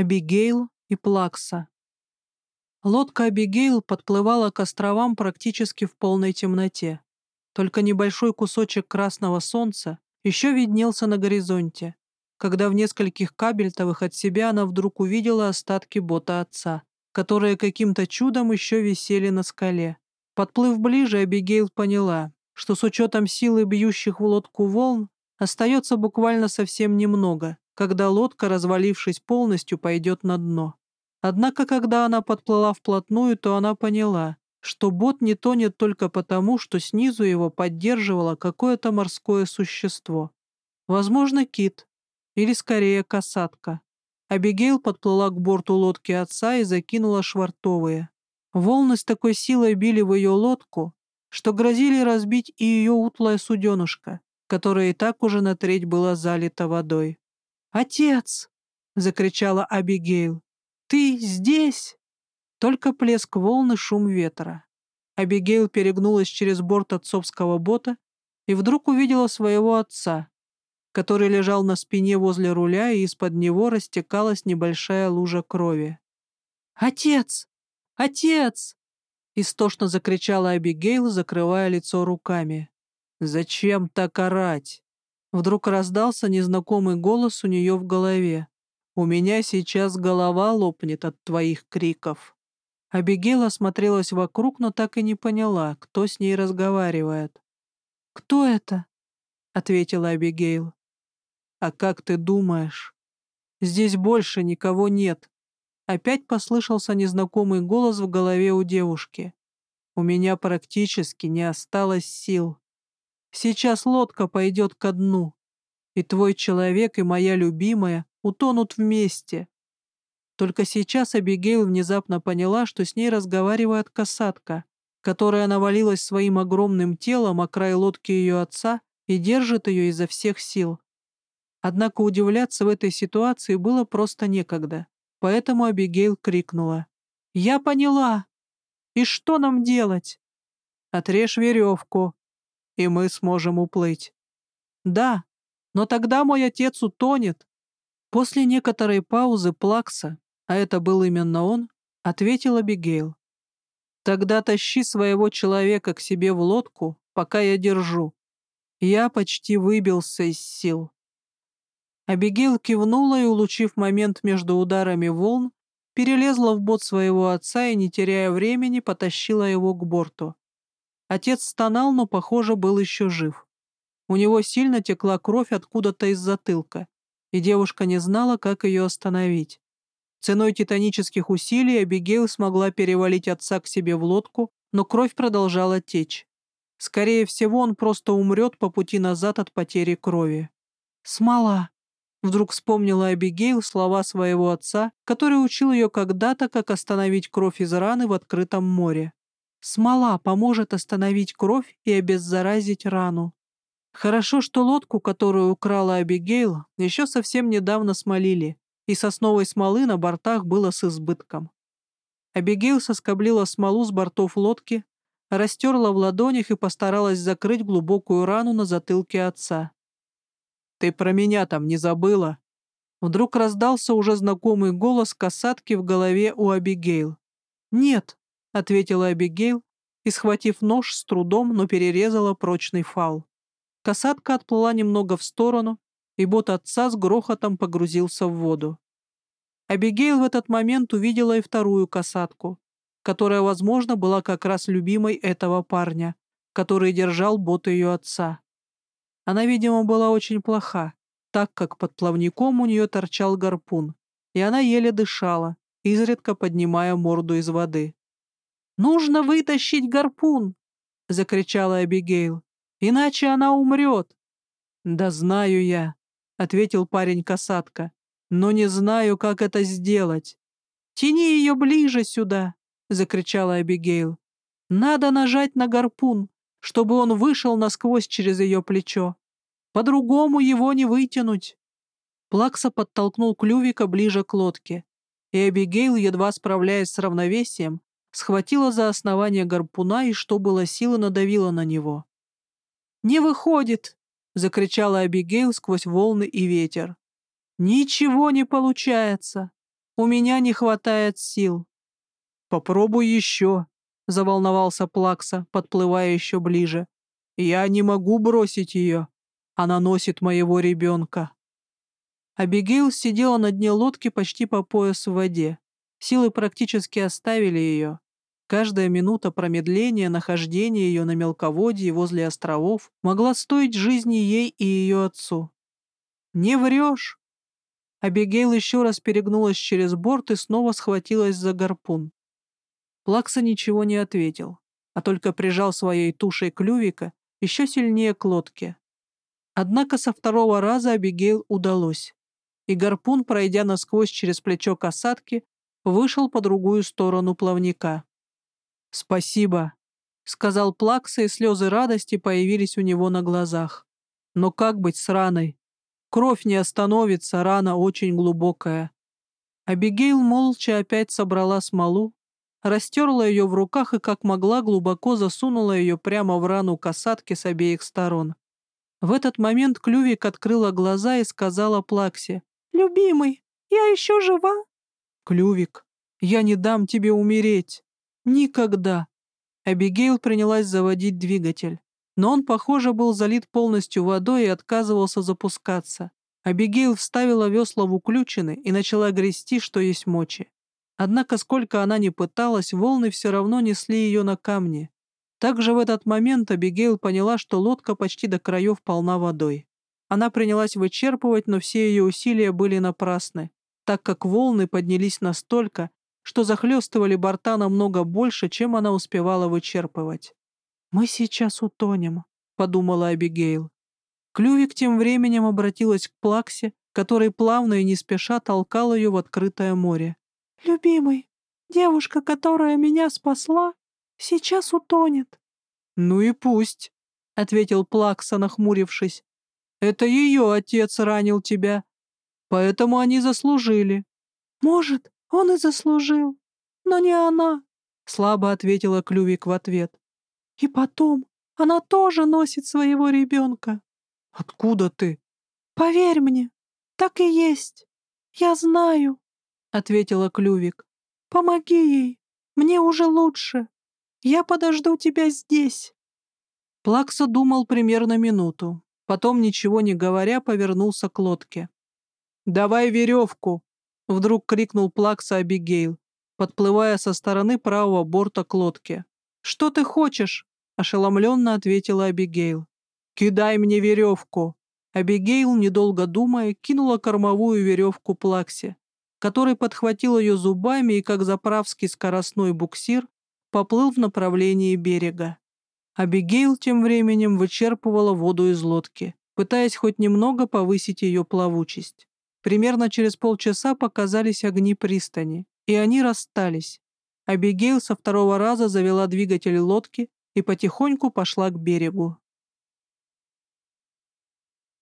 Абигейл и Плакса. Лодка Абигейл подплывала к островам практически в полной темноте. Только небольшой кусочек красного солнца еще виднелся на горизонте, когда в нескольких кабельтовых от себя она вдруг увидела остатки бота отца, которые каким-то чудом еще висели на скале. Подплыв ближе, Абигейл поняла, что с учетом силы бьющих в лодку волн остается буквально совсем немного, когда лодка, развалившись полностью, пойдет на дно. Однако, когда она подплыла вплотную, то она поняла, что бот не тонет только потому, что снизу его поддерживало какое-то морское существо. Возможно, кит, или скорее касатка. Абигейл подплыла к борту лодки отца и закинула швартовые. Волны с такой силой били в ее лодку, что грозили разбить и ее утлое суденушка, которое и так уже на треть было залито водой. «Отец!» — закричала Абигейл. «Ты здесь?» Только плеск волны, шум ветра. Абигейл перегнулась через борт отцовского бота и вдруг увидела своего отца, который лежал на спине возле руля, и из-под него растекалась небольшая лужа крови. «Отец! Отец!» — истошно закричала Абигейл, закрывая лицо руками. «Зачем так орать?» Вдруг раздался незнакомый голос у нее в голове. «У меня сейчас голова лопнет от твоих криков». Абигейл осмотрелась вокруг, но так и не поняла, кто с ней разговаривает. «Кто это?» — ответила Абигейл. «А как ты думаешь? Здесь больше никого нет». Опять послышался незнакомый голос в голове у девушки. «У меня практически не осталось сил». Сейчас лодка пойдет ко дну, и твой человек и моя любимая утонут вместе. Только сейчас Абигейл внезапно поняла, что с ней разговаривает касатка, которая навалилась своим огромным телом о край лодки ее отца и держит ее изо всех сил. Однако удивляться в этой ситуации было просто некогда, поэтому Абигейл крикнула. «Я поняла! И что нам делать?» «Отрежь веревку», и мы сможем уплыть. Да, но тогда мой отец утонет. После некоторой паузы Плакса, а это был именно он, ответил Абигейл. Тогда тащи своего человека к себе в лодку, пока я держу. Я почти выбился из сил. Абигейл кивнула и, улучив момент между ударами волн, перелезла в бот своего отца и, не теряя времени, потащила его к борту. Отец стонал, но, похоже, был еще жив. У него сильно текла кровь откуда-то из затылка, и девушка не знала, как ее остановить. Ценой титанических усилий Абигейл смогла перевалить отца к себе в лодку, но кровь продолжала течь. Скорее всего, он просто умрет по пути назад от потери крови. «Смола!» Вдруг вспомнила Абигейл слова своего отца, который учил ее когда-то, как остановить кровь из раны в открытом море. Смола поможет остановить кровь и обеззаразить рану. Хорошо, что лодку, которую украла Абигейл, еще совсем недавно смолили, и сосновой смолы на бортах было с избытком. Абигейл соскоблила смолу с бортов лодки, растерла в ладонях и постаралась закрыть глубокую рану на затылке отца. «Ты про меня там не забыла?» Вдруг раздался уже знакомый голос касатки в голове у Абигейл. «Нет», — ответила Абигейл и, схватив нож, с трудом, но перерезала прочный фал. Касатка отплыла немного в сторону, и бот отца с грохотом погрузился в воду. Абигейл в этот момент увидела и вторую касатку, которая, возможно, была как раз любимой этого парня, который держал бот ее отца. Она, видимо, была очень плоха, так как под плавником у нее торчал гарпун, и она еле дышала, изредка поднимая морду из воды. «Нужно вытащить гарпун!» — закричала Абигейл. «Иначе она умрет!» «Да знаю я», — ответил парень-касатка. «Но не знаю, как это сделать». «Тяни ее ближе сюда!» — закричала Абигейл. «Надо нажать на гарпун, чтобы он вышел насквозь через ее плечо. По-другому его не вытянуть». Плакса подтолкнул Клювика ближе к лодке, и Абигейл, едва справляясь с равновесием, схватила за основание гарпуна и, что было силы, надавила на него. «Не выходит!» — закричала Абигейл сквозь волны и ветер. «Ничего не получается! У меня не хватает сил». «Попробуй еще», — заволновался Плакса, подплывая еще ближе. «Я не могу бросить ее. Она носит моего ребенка». Абигейл сидела на дне лодки почти по пояс в воде. Силы практически оставили ее. Каждая минута промедления нахождения ее на мелководье возле островов могла стоить жизни ей и ее отцу. «Не врешь!» Абигейл еще раз перегнулась через борт и снова схватилась за гарпун. Плакса ничего не ответил, а только прижал своей тушей клювика еще сильнее к лодке. Однако со второго раза Абигейл удалось, и гарпун, пройдя насквозь через плечо касатки, вышел по другую сторону плавника. «Спасибо», — сказал Плакса, и слезы радости появились у него на глазах. «Но как быть с раной? Кровь не остановится, рана очень глубокая». Абигейл молча опять собрала смолу, растерла ее в руках и, как могла, глубоко засунула ее прямо в рану касатки с обеих сторон. В этот момент Клювик открыла глаза и сказала Плаксе, «Любимый, я еще жива?» «Клювик, я не дам тебе умереть. Никогда!» Абигейл принялась заводить двигатель. Но он, похоже, был залит полностью водой и отказывался запускаться. Абигейл вставила весла в уключины и начала грести, что есть мочи. Однако, сколько она ни пыталась, волны все равно несли ее на камни. Также в этот момент Абигейл поняла, что лодка почти до краев полна водой. Она принялась вычерпывать, но все ее усилия были напрасны так как волны поднялись настолько, что захлестывали борта намного больше, чем она успевала вычерпывать. «Мы сейчас утонем», — подумала Абигейл. Клювик тем временем обратилась к Плаксе, который плавно и не спеша толкал ее в открытое море. «Любимый, девушка, которая меня спасла, сейчас утонет». «Ну и пусть», — ответил Плакса, нахмурившись. «Это ее отец ранил тебя, Поэтому они заслужили. Может, он и заслужил, но не она, слабо ответила Клювик в ответ. И потом, она тоже носит своего ребенка. Откуда ты? Поверь мне, так и есть. Я знаю, ответила Клювик. Помоги ей, мне уже лучше. Я подожду тебя здесь. Плакса думал примерно минуту. Потом, ничего не говоря, повернулся к лодке. «Давай веревку!» — вдруг крикнул Плакса Абигейл, подплывая со стороны правого борта к лодке. «Что ты хочешь?» — ошеломленно ответила Абигейл. «Кидай мне веревку!» Абигейл, недолго думая, кинула кормовую веревку Плаксе, который подхватил ее зубами и, как заправский скоростной буксир, поплыл в направлении берега. Абигейл тем временем вычерпывала воду из лодки, пытаясь хоть немного повысить ее плавучесть. Примерно через полчаса показались огни пристани, и они расстались. Абигейл со второго раза завела двигатель лодки и потихоньку пошла к берегу.